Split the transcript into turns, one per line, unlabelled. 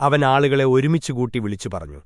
അവൻ ആളുകളെ ഒരുമിച്ചുകൂട്ടി വിളിച്ചു പറഞ്ഞു